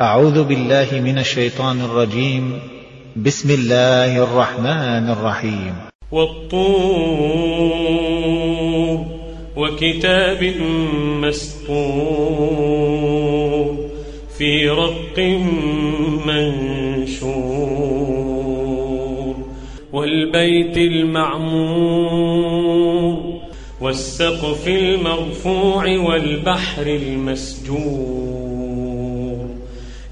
أعوذ بالله من الشيطان الرجيم. بسم الله الرحمن الرحيم. والطور وكتاب مسطور في رق منشور والبيت المعمور والسقف المرفوع والبحر المسجور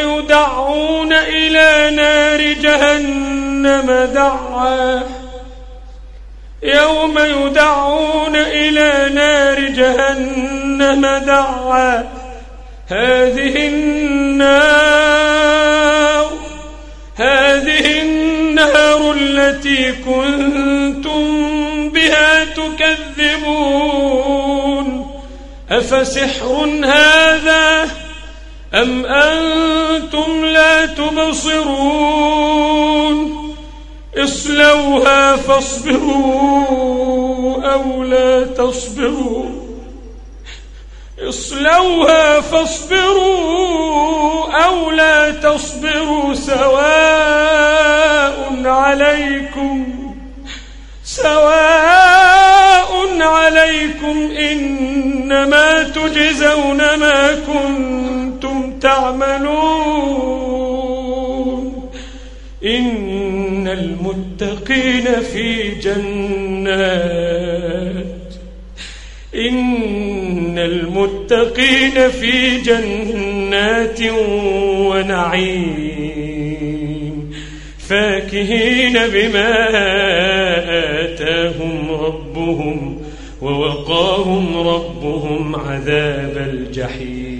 يدعون إلى نار جهنم دعا. يوم يدعون إلى نار جهنم دعا. هذه النار هذه النار التي كنتم بها تكذبون. أفسحر هذا؟ أم أنتم لا تبصرون؟ اصلوها فاصبروا أو لا تصبروا. اصلوها فاصبروا أو لا تصبروا سواء عليكم سواء عليكم إنما تجزون ما كنتم تعملون إن المتقين في جنات إن المتقين في جنات ونعيم فاكهين بما آتاهم ربهم ووقاهم ربهم عذاب الجحيم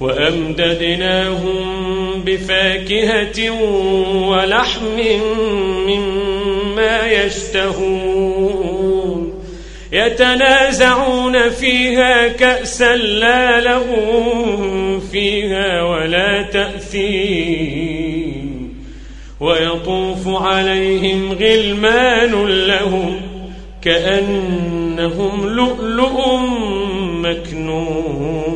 وأمددناهم بفاكهة ولحم مما يشتهون. يتنازعون فيها كأسا لا لهم فيها ولا تأثيم. ويطوف عليهم غلمان لهم كأنهم لؤلؤ مكنون.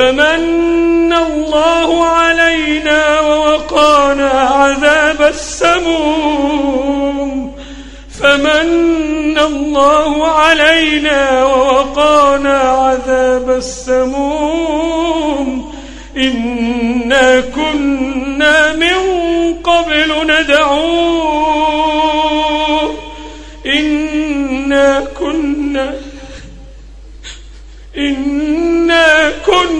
فمن الله علينا ووقانا عذاب السموم. فمن الله علينا ووقانا عذاب السموم. إنا كنا من قبل ندعوه. إنا كنا إنا كنا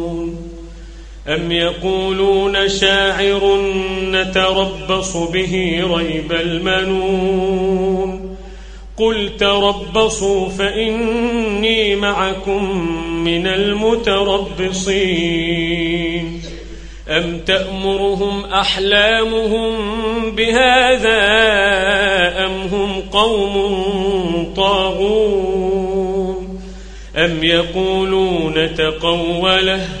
أم يقولون شاعر نتربص به ريب المنون قل تربصوا فإني معكم من المتربصين أم تأمرهم أحلامهم بهذا أم هم قوم طاغون أم يقولون تقوله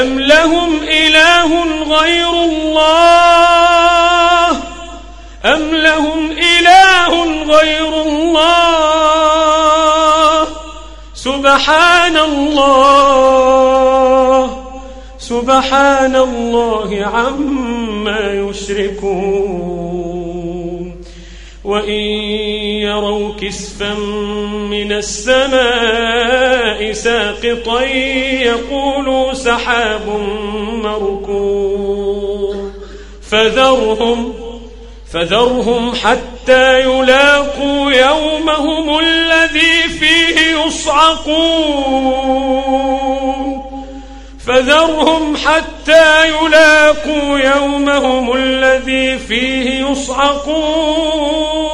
أم لهم إله غير الله أم لهم إله غير الله سبحان الله سبحان الله عما يشركون وإن يروا كسفا من السماء ساقطا يقولوا سحاب مركوم. فذرهم فذرهم حتى يلاقوا يومهم الذي فيه يصعقون. فذرهم حتى يلاقوا يومهم الذي فيه يصعقون.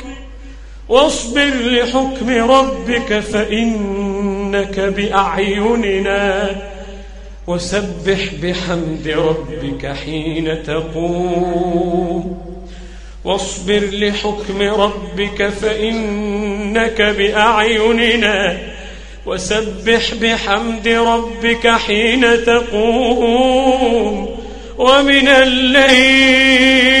واصبر لحكم ربك فإنك بأعيننا. وسبح بحمد ربك حين تقوم. واصبر لحكم ربك فإنك بأعيننا. وسبح بحمد ربك حين تقوم. ومن الليل